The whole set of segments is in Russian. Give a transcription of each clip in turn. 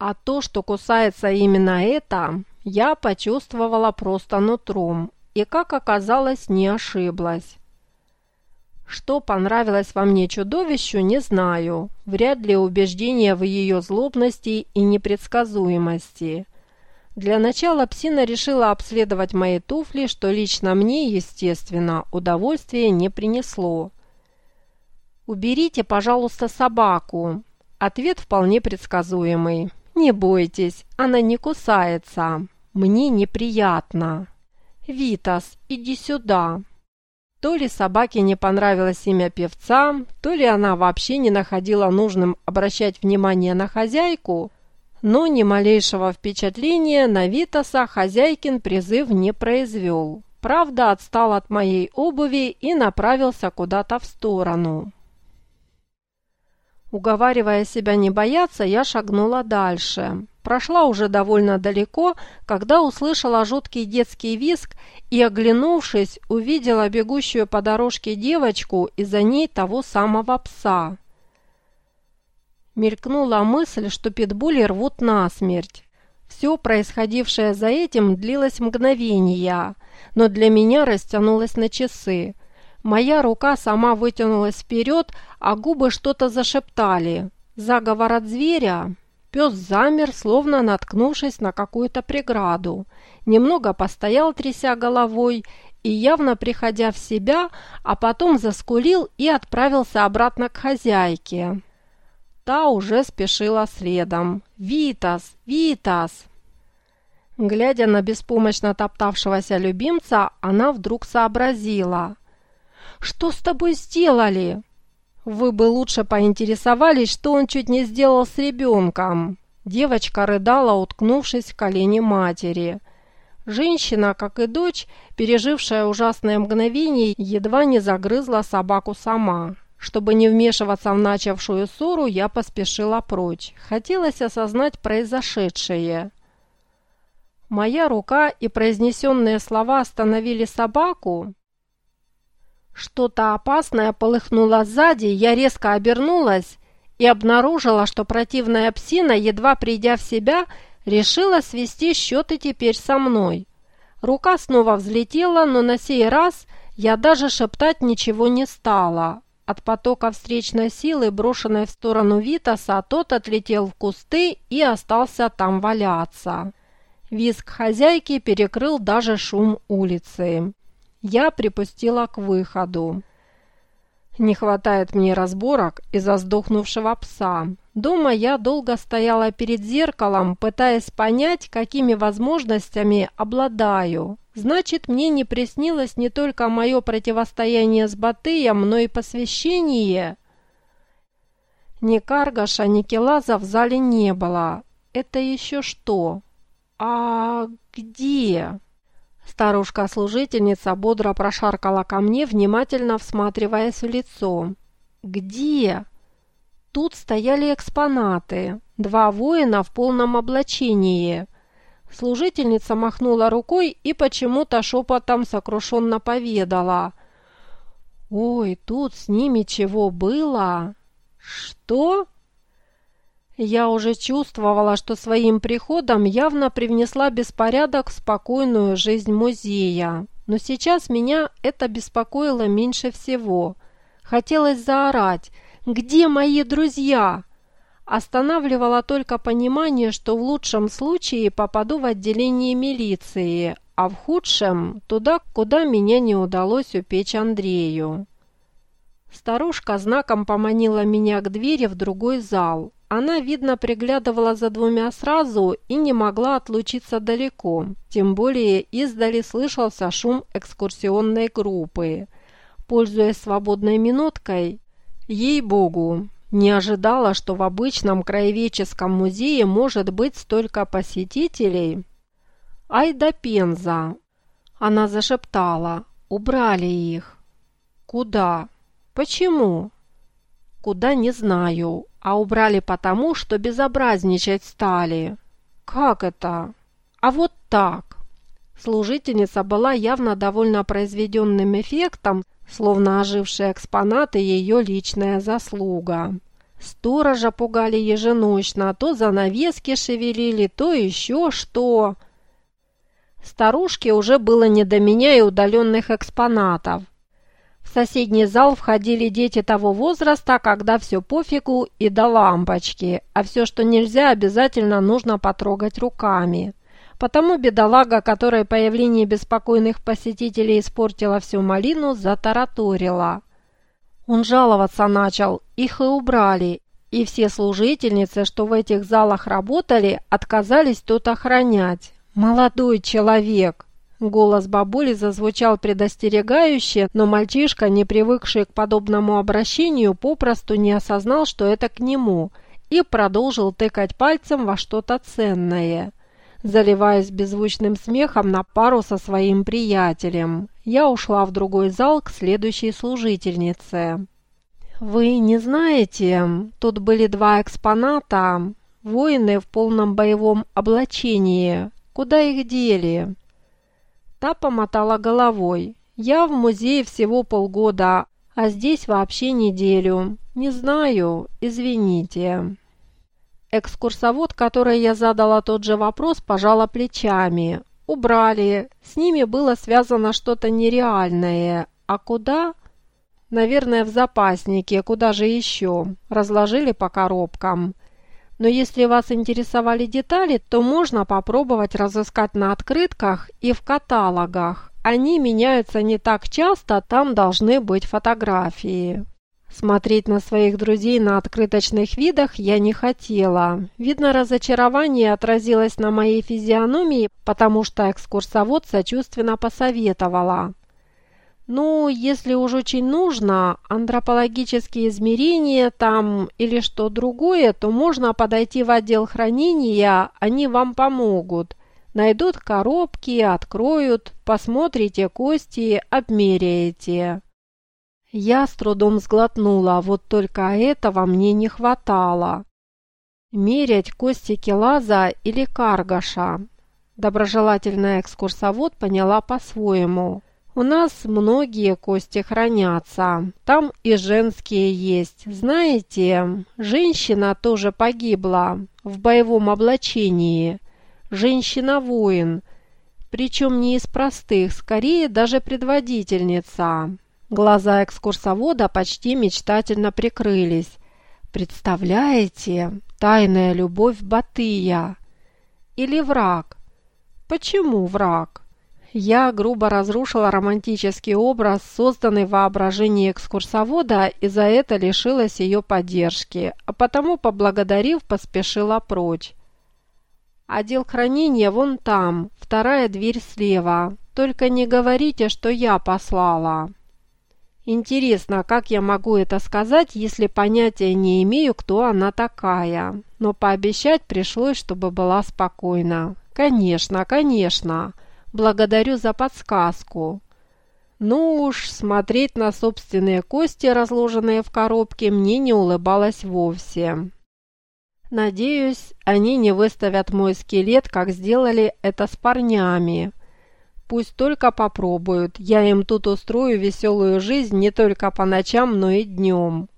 А то, что кусается именно это, я почувствовала просто нутром и, как оказалось, не ошиблась. Что понравилось во мне чудовищу, не знаю. Вряд ли убеждение в ее злобности и непредсказуемости. Для начала псина решила обследовать мои туфли, что лично мне, естественно, удовольствия не принесло. «Уберите, пожалуйста, собаку». Ответ вполне предсказуемый. «Не бойтесь, она не кусается. Мне неприятно». «Витас, иди сюда». То ли собаке не понравилось имя певца, то ли она вообще не находила нужным обращать внимание на хозяйку, но ни малейшего впечатления на Витаса хозяйкин призыв не произвел. Правда, отстал от моей обуви и направился куда-то в сторону. Уговаривая себя не бояться, я шагнула дальше. Прошла уже довольно далеко, когда услышала жуткий детский визг и, оглянувшись, увидела бегущую по дорожке девочку и за ней того самого пса. Мелькнула мысль, что питбули рвут насмерть. Все происходившее за этим длилось мгновения, но для меня растянулось на часы. Моя рука сама вытянулась вперед, а губы что-то зашептали. Заговор от зверя? Пес замер, словно наткнувшись на какую-то преграду. Немного постоял, тряся головой, и явно приходя в себя, а потом заскулил и отправился обратно к хозяйке. Та уже спешила следом. «Витас! Витас!» Глядя на беспомощно топтавшегося любимца, она вдруг сообразила. «Что с тобой сделали?» Вы бы лучше поинтересовались, что он чуть не сделал с ребенком. Девочка рыдала, уткнувшись в колени матери. Женщина, как и дочь, пережившая ужасное мгновение, едва не загрызла собаку сама. Чтобы не вмешиваться в начавшую ссору, я поспешила прочь. Хотелось осознать произошедшее. Моя рука и произнесенные слова остановили собаку, что-то опасное полыхнуло сзади, я резко обернулась и обнаружила, что противная псина, едва придя в себя, решила свести счеты теперь со мной. Рука снова взлетела, но на сей раз я даже шептать ничего не стала. От потока встречной силы, брошенной в сторону Витаса, тот отлетел в кусты и остался там валяться. Визг хозяйки перекрыл даже шум улицы. Я припустила к выходу. Не хватает мне разборок из-за сдохнувшего пса. Дома я долго стояла перед зеркалом, пытаясь понять, какими возможностями обладаю. Значит, мне не приснилось не только мое противостояние с Батыем, но и посвящение. Ни Каргаша, ни Келаза в зале не было. Это еще что? А где? Старушка-служительница бодро прошаркала ко мне, внимательно всматриваясь в лицо. «Где?» Тут стояли экспонаты. Два воина в полном облачении. Служительница махнула рукой и почему-то шепотом сокрушенно поведала. «Ой, тут с ними чего было?» «Что?» Я уже чувствовала, что своим приходом явно привнесла беспорядок в спокойную жизнь музея. Но сейчас меня это беспокоило меньше всего. Хотелось заорать «Где мои друзья?» Останавливало только понимание, что в лучшем случае попаду в отделение милиции, а в худшем – туда, куда меня не удалось упечь Андрею. Старушка знаком поманила меня к двери в другой зал. Она, видно, приглядывала за двумя сразу и не могла отлучиться далеко. Тем более издали слышался шум экскурсионной группы. Пользуясь свободной минуткой, ей-богу, не ожидала, что в обычном краеведческом музее может быть столько посетителей. «Ай да Пенза!» Она зашептала. «Убрали их». «Куда? Почему?» «Куда, не знаю а убрали потому, что безобразничать стали. Как это? А вот так. Служительница была явно довольно произведенным эффектом, словно ожившие экспонаты ее личная заслуга. Сторожа пугали еженочно, то занавески шевелили, то еще что. Старушке уже было не до меня и удаленных экспонатов. В соседний зал входили дети того возраста, когда все пофигу и до лампочки, а все, что нельзя, обязательно нужно потрогать руками. Потому бедолага, которая появление беспокойных посетителей испортила всю малину, затараторила. Он жаловаться начал, их и убрали, и все служительницы, что в этих залах работали, отказались тут охранять. «Молодой человек!» Голос бабули зазвучал предостерегающе, но мальчишка, не привыкший к подобному обращению, попросту не осознал, что это к нему, и продолжил тыкать пальцем во что-то ценное. Заливаясь беззвучным смехом на пару со своим приятелем, я ушла в другой зал к следующей служительнице. «Вы не знаете, тут были два экспоната, воины в полном боевом облачении. Куда их дели?» Та помотала головой. «Я в музее всего полгода, а здесь вообще неделю. Не знаю, извините». Экскурсовод, которой я задала тот же вопрос, пожала плечами. Убрали. С ними было связано что-то нереальное. А куда? Наверное, в запаснике. Куда же еще? Разложили по коробкам. Но если вас интересовали детали, то можно попробовать разыскать на открытках и в каталогах. Они меняются не так часто, там должны быть фотографии. Смотреть на своих друзей на открыточных видах я не хотела. Видно, разочарование отразилось на моей физиономии, потому что экскурсовод сочувственно посоветовала. Ну, если уж очень нужно, антропологические измерения там или что другое, то можно подойти в отдел хранения, они вам помогут. Найдут коробки, откроют, посмотрите кости, обмеряете. Я с трудом сглотнула, вот только этого мне не хватало. Мерять кости Келаза или Каргаша. Доброжелательная экскурсовод поняла по-своему. У нас многие кости хранятся. Там и женские есть. Знаете, женщина тоже погибла в боевом облачении. Женщина-воин. Причем не из простых, скорее даже предводительница. Глаза экскурсовода почти мечтательно прикрылись. Представляете, тайная любовь Батыя. Или враг. Почему враг? Я грубо разрушила романтический образ, созданный в воображении экскурсовода, и за это лишилась ее поддержки, а потому, поблагодарив, поспешила прочь. «Отдел хранения вон там, вторая дверь слева. Только не говорите, что я послала». Интересно, как я могу это сказать, если понятия не имею, кто она такая. Но пообещать пришлось, чтобы была спокойна. «Конечно, конечно». Благодарю за подсказку. Ну уж, смотреть на собственные кости, разложенные в коробке, мне не улыбалось вовсе. Надеюсь, они не выставят мой скелет, как сделали это с парнями. Пусть только попробуют, я им тут устрою веселую жизнь не только по ночам, но и днем.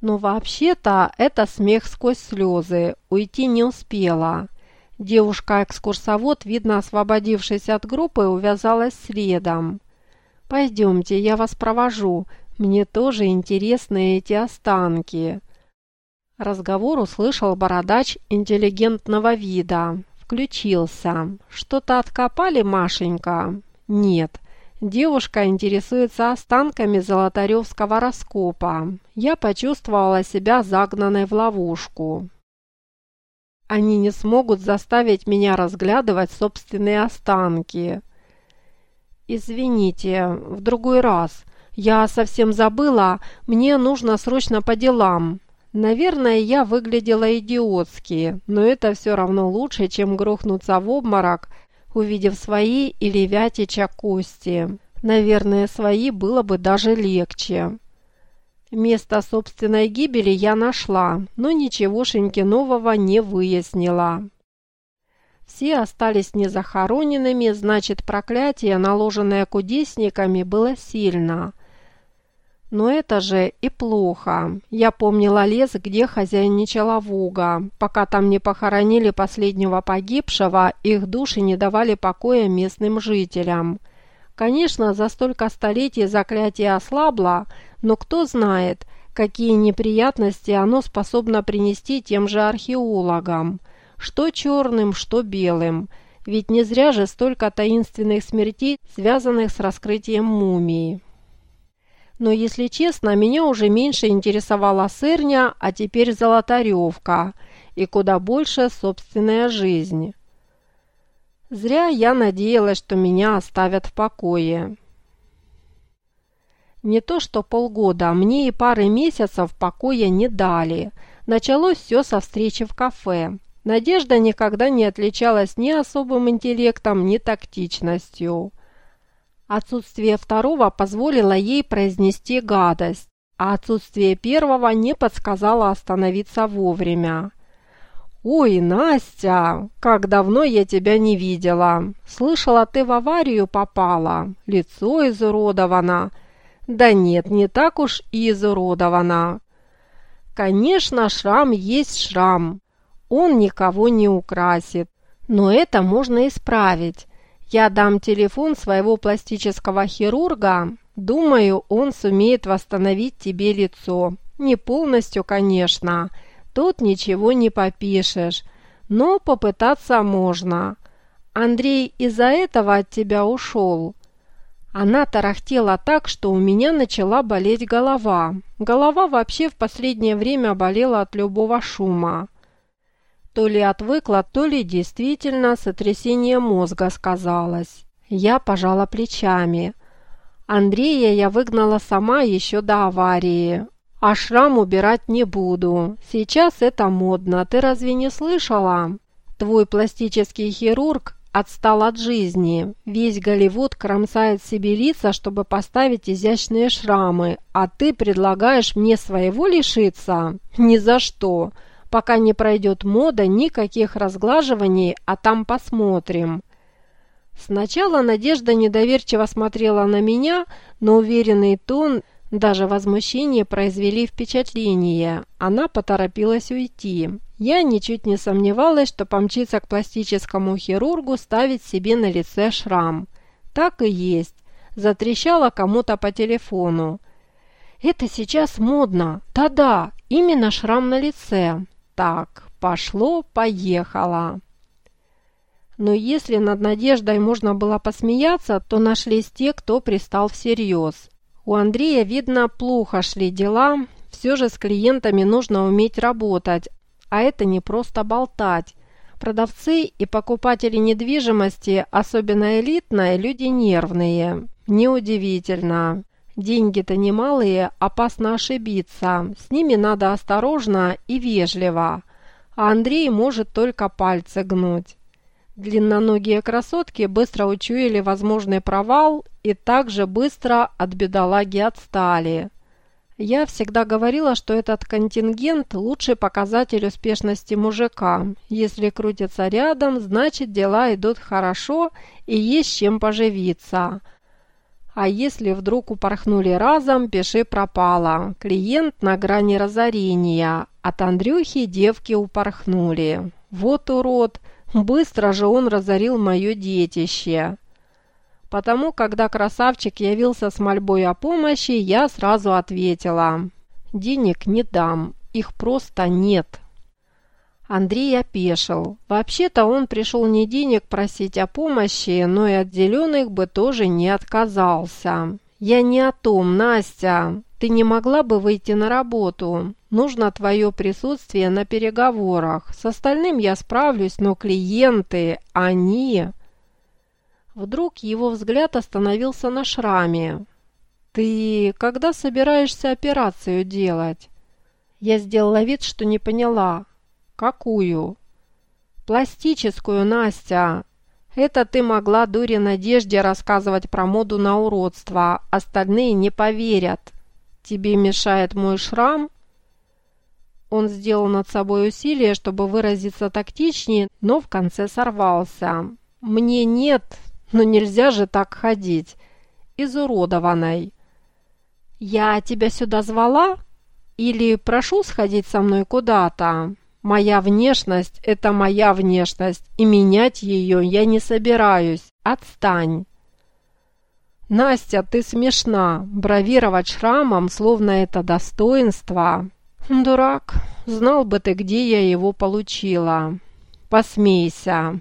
Но вообще-то это смех сквозь слезы, уйти не успела. Девушка-экскурсовод, видно освободившись от группы, увязалась следом. «Пойдемте, я вас провожу. Мне тоже интересны эти останки». Разговор услышал бородач интеллигентного вида. Включился. «Что-то откопали, Машенька?» «Нет». Девушка интересуется останками Золотаревского раскопа. Я почувствовала себя загнанной в ловушку. Они не смогут заставить меня разглядывать собственные останки. Извините, в другой раз. Я совсем забыла, мне нужно срочно по делам. Наверное, я выглядела идиотски, но это все равно лучше, чем грохнуться в обморок, увидев свои или вятича кости. Наверное, свои было бы даже легче. Место собственной гибели я нашла, но ничегошеньки нового не выяснила. Все остались незахороненными, значит, проклятие, наложенное кудесниками, было сильно. Но это же и плохо. Я помнила лес, где хозяйничала Вуга. Пока там не похоронили последнего погибшего, их души не давали покоя местным жителям. Конечно, за столько столетий заклятие ослабло, но кто знает, какие неприятности оно способно принести тем же археологам. Что черным, что белым. Ведь не зря же столько таинственных смертей, связанных с раскрытием мумии. Но, если честно, меня уже меньше интересовала сырня, а теперь золотаревка, и куда больше собственная жизнь. Зря я надеялась, что меня оставят в покое. Не то что полгода, мне и пары месяцев покоя не дали. Началось все со встречи в кафе. Надежда никогда не отличалась ни особым интеллектом, ни тактичностью. Отсутствие второго позволило ей произнести гадость, а отсутствие первого не подсказало остановиться вовремя. «Ой, Настя, как давно я тебя не видела! Слышала, ты в аварию попала, лицо изуродовано!» «Да нет, не так уж и изуродовано!» «Конечно, шрам есть шрам, он никого не украсит, но это можно исправить. Я дам телефон своего пластического хирурга. Думаю, он сумеет восстановить тебе лицо. Не полностью, конечно. Тут ничего не попишешь. Но попытаться можно. Андрей из-за этого от тебя ушел. Она тарахтела так, что у меня начала болеть голова. Голова вообще в последнее время болела от любого шума. То ли отвыкла, то ли действительно сотрясение мозга сказалось. Я пожала плечами. Андрея я выгнала сама еще до аварии. А шрам убирать не буду. Сейчас это модно, ты разве не слышала? Твой пластический хирург отстал от жизни. Весь Голливуд кромсает себе лица, чтобы поставить изящные шрамы, а ты предлагаешь мне своего лишиться? Ни за что. Пока не пройдет мода, никаких разглаживаний, а там посмотрим. Сначала Надежда недоверчиво смотрела на меня, но уверенный тон, даже возмущение произвели впечатление. Она поторопилась уйти. Я ничуть не сомневалась, что помчится к пластическому хирургу ставить себе на лице шрам. Так и есть. Затрещала кому-то по телефону. «Это сейчас модно. Да-да, именно шрам на лице так, пошло-поехало. Но если над Надеждой можно было посмеяться, то нашлись те, кто пристал всерьез. У Андрея, видно, плохо шли дела, все же с клиентами нужно уметь работать, а это не просто болтать. Продавцы и покупатели недвижимости, особенно элитные, люди нервные. Неудивительно. Деньги-то немалые, опасно ошибиться. С ними надо осторожно и вежливо. А Андрей может только пальцы гнуть. Длинноногие красотки быстро учуяли возможный провал и также быстро от бедолаги отстали. Я всегда говорила, что этот контингент – лучший показатель успешности мужика. Если крутится рядом, значит дела идут хорошо и есть чем поживиться – а если вдруг упорхнули разом, пиши пропало. Клиент на грани разорения. От Андрюхи девки упорхнули. Вот урод! Быстро же он разорил мое детище. Потому, когда красавчик явился с мольбой о помощи, я сразу ответила. Денег не дам, их просто нет. Андрей опешил. Вообще-то он пришел не денег просить о помощи, но и от зеленых бы тоже не отказался. «Я не о том, Настя. Ты не могла бы выйти на работу? Нужно твое присутствие на переговорах. С остальным я справлюсь, но клиенты, они...» Вдруг его взгляд остановился на шраме. «Ты когда собираешься операцию делать?» Я сделала вид, что не поняла. «Какую?» «Пластическую, Настя. Это ты могла дуре Надежде рассказывать про моду на уродство. Остальные не поверят. Тебе мешает мой шрам?» Он сделал над собой усилие, чтобы выразиться тактичнее, но в конце сорвался. «Мне нет, но нельзя же так ходить. Изуродованной». «Я тебя сюда звала? Или прошу сходить со мной куда-то? Моя внешность – это моя внешность, и менять ее я не собираюсь. Отстань!» «Настя, ты смешна. Бравировать шрамом, словно это достоинство. Дурак, знал бы ты, где я его получила. Посмейся!»